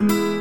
Nyami benoti,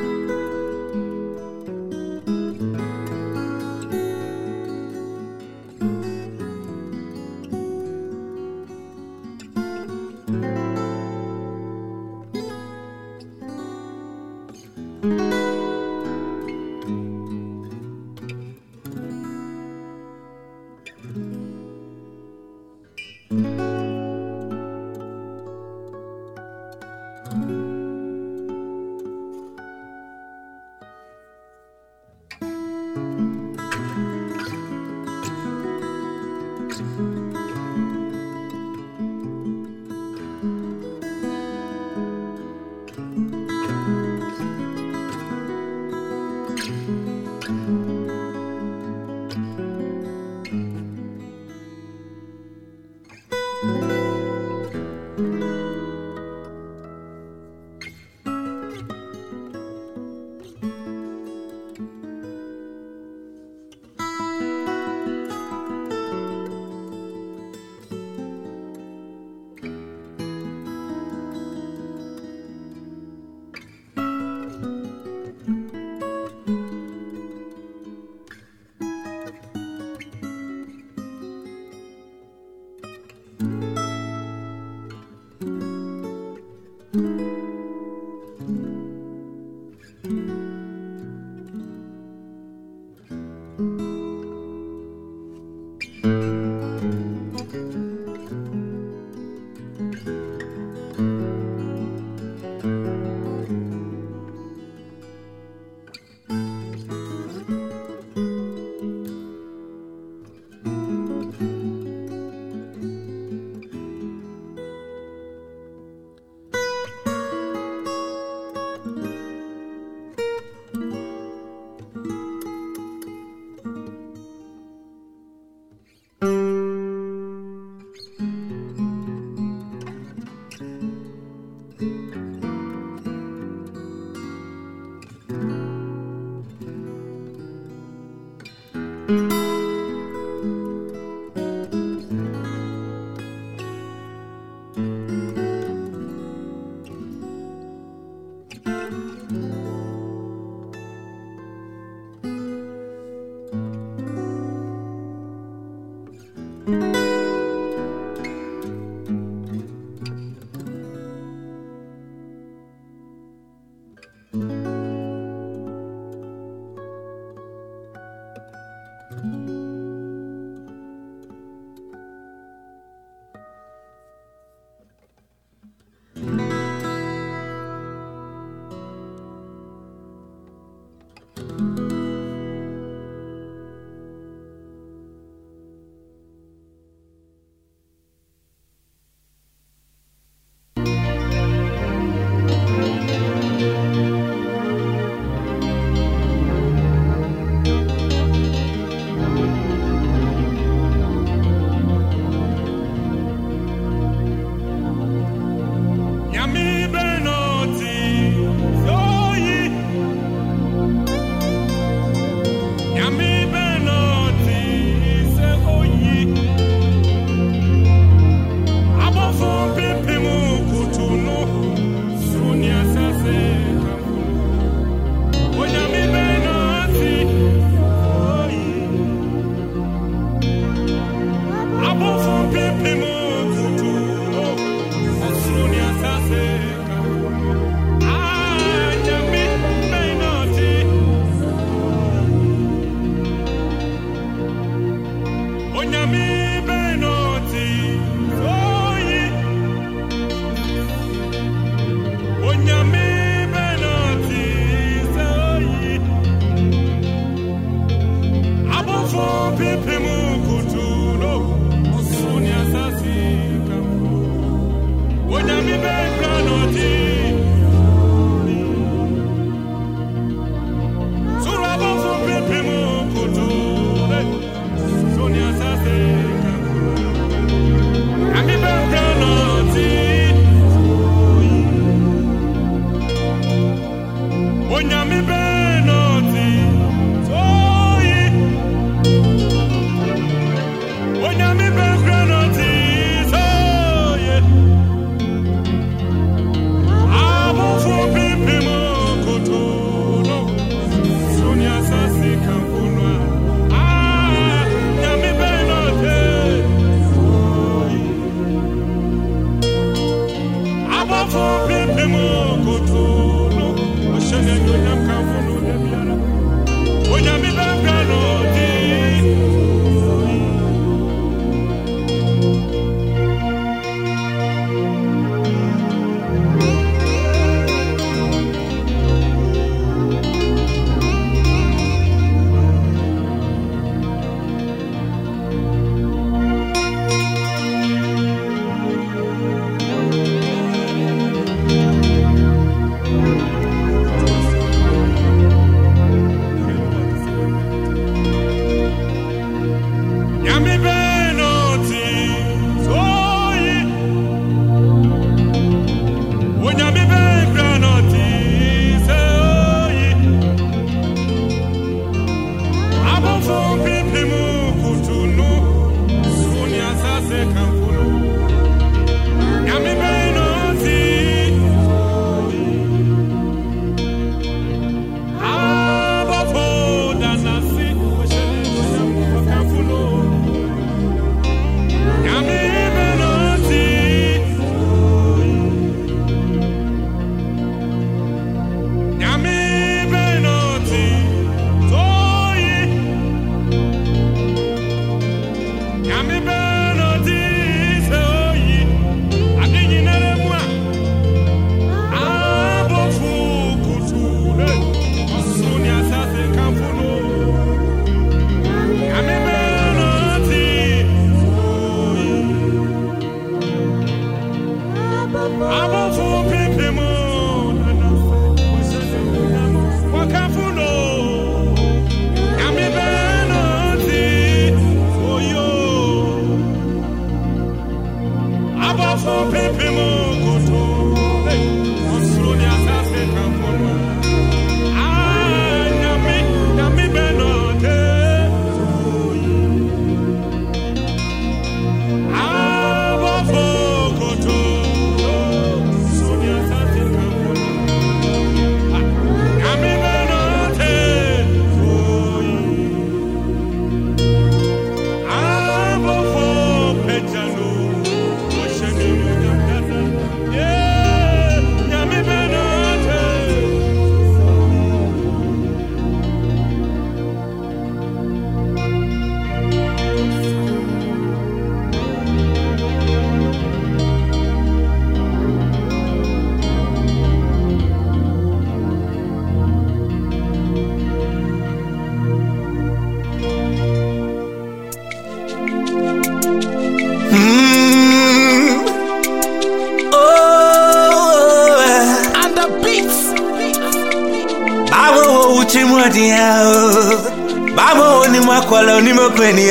ni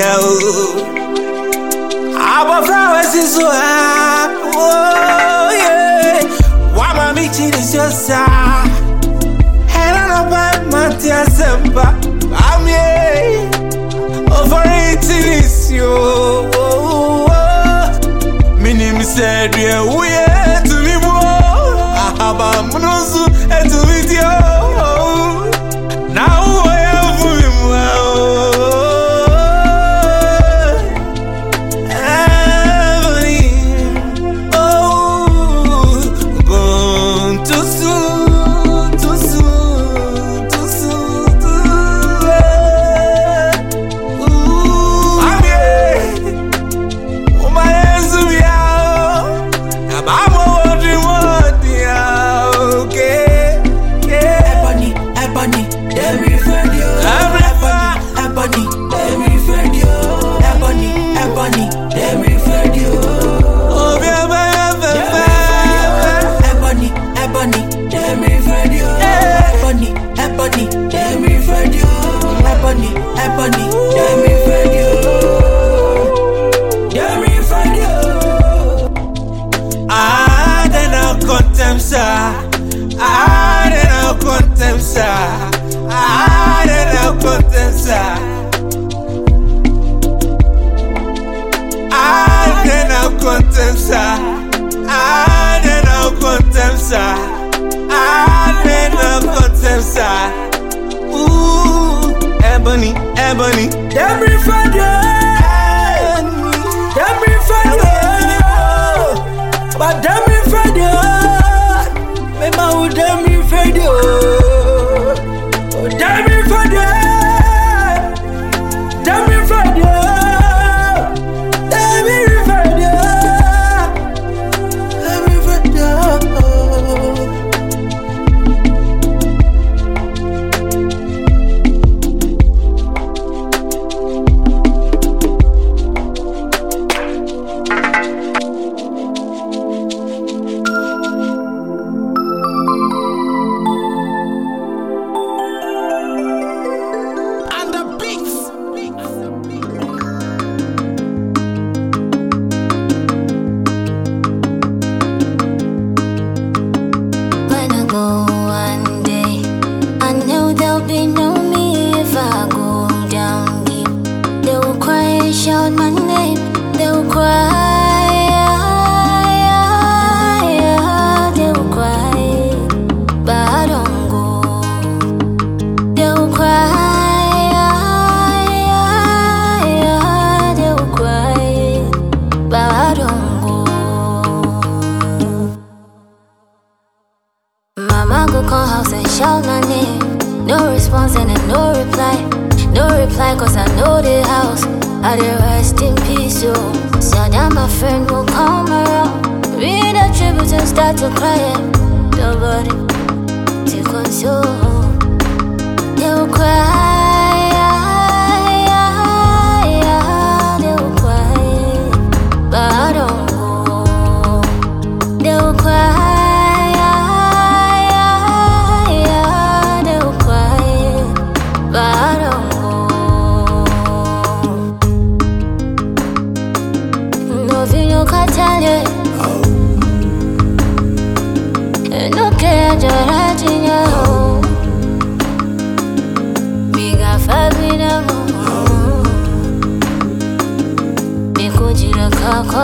ebony. Every Friday. you start to cry, nobody to console. They will cry.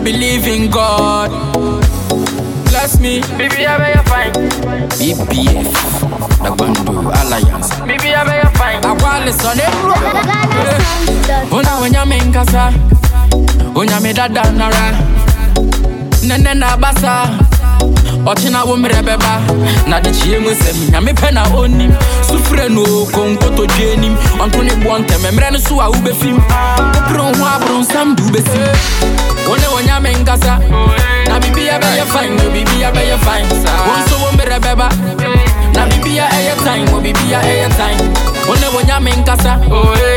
I believe in God. Bless me. Baby, I bet you fine. BBF. The Bando Alliance. Baby, I bet you fine. I want listen it. GhanaSongs.org. Una wenya me nkasa. Onya me dada nara. Nene na basa. Ọchịna wo mmerɛ bɛba na de kyie mu sɛm nyame pɛ na ɔnim sufrɛ no konkoto dwa anim ɔnto mmerɛ no so a wobɛfim wopere wo ho aboro nsɛm de wo ne nkasa na biribia bɛyɛ fine no biribia bɛyɛ fine. Wo nso wo mmerɛ bɛba na biribia ɛyɛ tan wɔ biribia ɛyɛ tan wo ne nkasa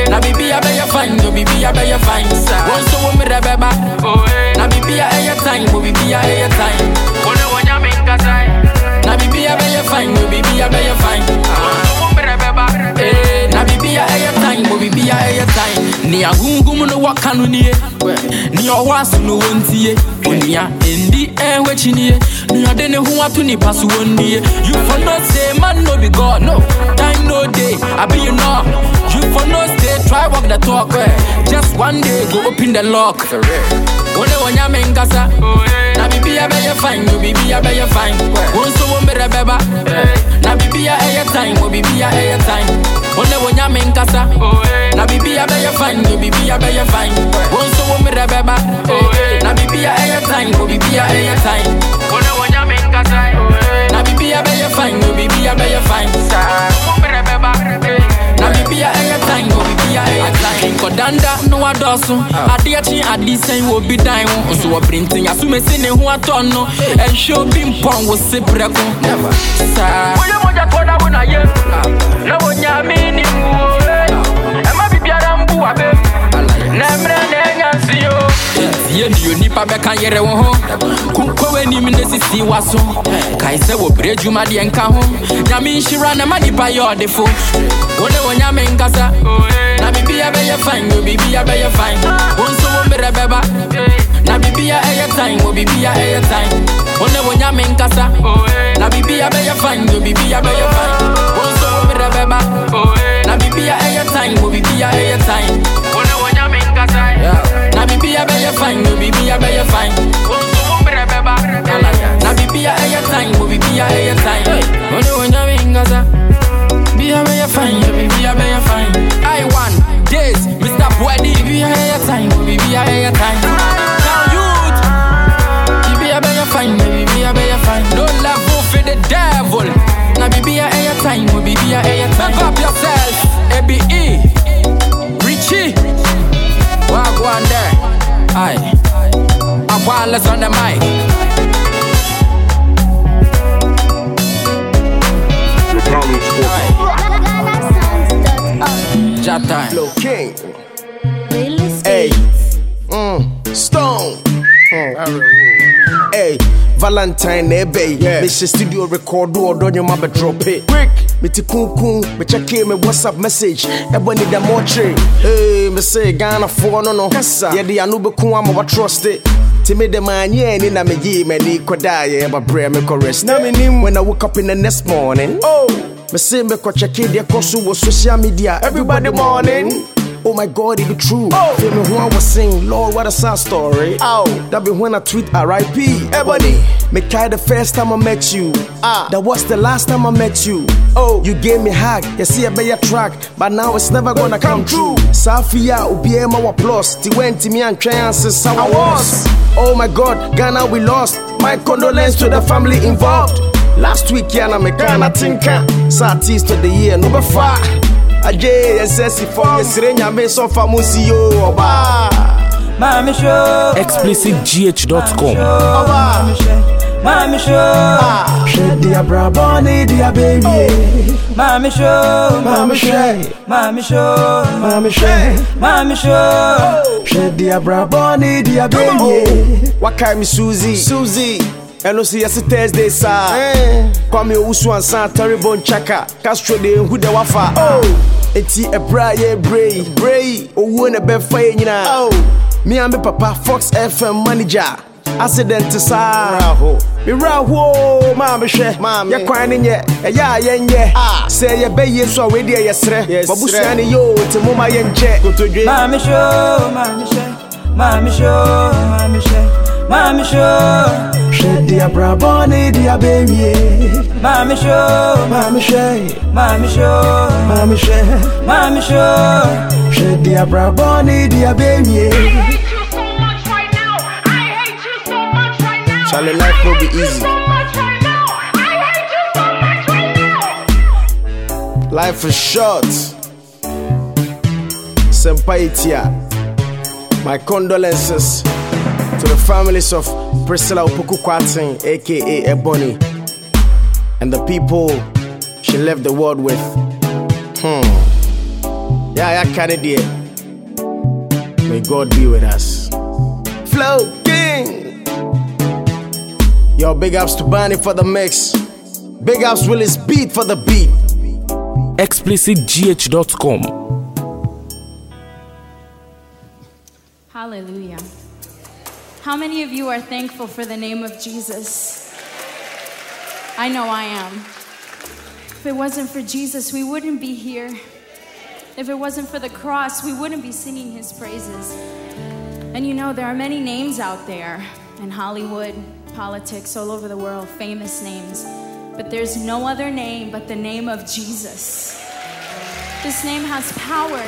na bɛyɛ biribia bɛyɛ fine wo nso wo mmerɛ bɛba na ɛyɛ tan wɔ ɛyɛ tan wo ne nkasa na bɛyɛ biribia bɛyɛ fine wo nso wo mmerɛ bɛba Eh, na biribia ɛyɛ tan wɔ biribia ɛyɛ tan nea gungum no wɔka no nie nea ɔwɔ aso no wɔntie onua ɛndi ɛho akyi nie nea ɔde ne ho ato nipa so wɔnnue you for no say man no be god no. Time no day abi you know you for no stay try walk the talk eh. just one day go open the lock. Wo ne wɔ nyame nkasa na biribia bɛyɛ fine no biribia bɛyɛ fine wo nso wo mmerɛ bɛba na biribia ɛyɛ tan wɔ biribia ɛyɛ tan wo ne wɔ nyame nkasa na biribia bɛyɛ fine no biribia bɛyɛ fine wo nso wo mmerɛ bɛba na biribia ɛyɛ tan wɔ biribia ɛyɛ tan wo ne wɔ nyame nkasa na biribia bɛyɛ fine no biribia bɛyɛ fine wo mmerɛ bɛba na biribia ɛyɛ tan wɔ biribia ɛyɛ tan nkɔdanda no wadɔso adeɛ kye ade sɛn wɔ bi dan ho nso wɔ berinten asomesi ne ho atɔ no ɛnhwɛ obi mpɔn wo se prɛko saa. Woyɛ mogya tɔ da wo na yɛ. Na wonyame ni wo. Ɛma eh. biribiara ne onipa bɛka yere wo ho. Konkɔ w'anim ne sisi wa so kae sɛ wɔ berɛ adwuma deɛ nka ho. Nyame nhyira na ma nipa yɛ ɔdefo wo ne wɔ nyame nkasa. Na biribia bɛyɛ fine wɔ biribia bɛyɛ fine. Wo nso wo mmerɛ bɛba na biribia ɛyɛ tan wɔ biribia ɛyɛ tan wo ne wɔ nyame nkasa. Na biribia bɛyɛ fine wɔ biribia bɛyɛ fine. Wo nso wo mmerɛ bɛba na biribia ɛyɛ tan wɔ biribia ɛyɛ tan na fine wɔ biribia bɛyɛ fine wo nso wo mmerɛ bɛba na biribia ɛyɛ tan wɔ biribia ɛyɛ tan wo ne wɔ nyame nkasa Be a better fine, yeah, be a better fine. I want this, Mr. Boady. Be a better time, be a better time. Now youth, be a better fine, yeah, be a better fine. No level for the devil. Now be a better time, be a better time. Back up yourself, ABE, I'm wireless on the mic. Aye, GhanaSongs.org. Jat time. Flow King. Valentine eh, ebe yeah. Mehyɛ studio record ɔdɔ nnwoma bɛdrɔpe quick. Mete kunkun mekyɛke me whatsapp message. Ɛbɔ ne da mɔkyere hey, eh, mese ghanafoɔ no no. Yɛde ano bɛku ama watrɔste nti mede maanyɛ ani na megyee m'ani kɔdaeɛ mabrɛ mekɔ rest. Na menim when i woke up in the next morning oh. mese mekɔkyɛke deɛ kɔ so wɔ social media. Everybody morning Oh my god, it be true. Oh. Feel me who I was sing, Lord, what a sad story. Oh, that be when I tweet RIP. Ebony, me cry the first time I met you. Ah, that was the last time I met you. Oh, you gave me hug, you see a better track, but now it's never gonna come true. Safia, Ubiema wa plus, ti went to me and chances I was. Oh my god, Ghana we lost. My condolence to the family involved. Last week, Yana me Ghana tinka. Southeast of the year, number far. Agye yɛsɛsi fam yɛsere nyame sɔfa mu si yo ɔba Mami show. explicitgh.com. Mami show. Mami show. hwɛ de abrabɔ ne de abɛwie Mami show. Mami hwɛ Mami show. mame hwɛ Mami show. hwɛ de abrabɔ ne de abɛwie wakae me suzy suzy ɛno so yɛse thursday saa eh. kwame owusu ansa taribo nchaka castro de nhu dɛ wafa oh. enti ɛberɛ a yɛbrɛ yi brɛ yi owuo ne bɛfa yɛ nyinaa oh. me a me papa fox fm manager. Accident saa mewerɛ ahoo maa mehwɛ yɛkwan ne nyɛ ɛyɛ ah. a yɛnyɛ sɛ yɛbɛyie so a weideɛ yɛserɛ babusua ne yɛo nti moma yɛnkyɛ kotodwe Mami show. Mami show. Mami show, mami show, mami show, Hwɛ deɛ abrabɔ ne de abɛwie mami show, Maame hwɛ mami show, Maame hwɛ mami show. Hwɛ deɛ abrabɔ ne de abɛwie hate you so much right now. I hate you so much right now. Charlie, life no be I hate you easy. so much right now. I hate you so much right now. Life is short. Senpai Itia. My condolences to the families of Priscilla Opoku Kwarteng, aka Ebony, and the people she left the world with. Hmm. Yeah, yeah, Kennedy. May God be with us. Flow King. Yo, big ups to Barney for the mix. Big ups Willis Beat for the beat. explicitgh.com. Hallelujah. How many of you are thankful for the name of Jesus? I know I am. If it wasn't for Jesus, we wouldn't be here. If it wasn't for the cross, we wouldn't be singing his praises. And you know, there are many names out there in Hollywood, politics, all over the world, famous names. But there's no other name but the name of Jesus. This name has power,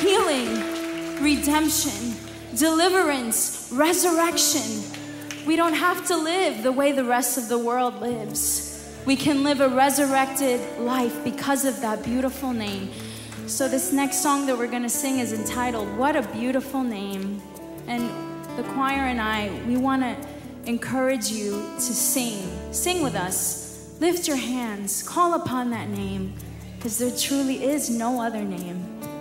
healing, redemption, deliverance, resurrection. We don't have to live the way the rest of the world lives. We can live a resurrected life because of that beautiful name. So, this next song that we're going to sing is entitled What a Beautiful Name. And the choir and I, we want to encourage you to sing. Sing with us. Lift your hands. Call upon that name because there truly is no other name.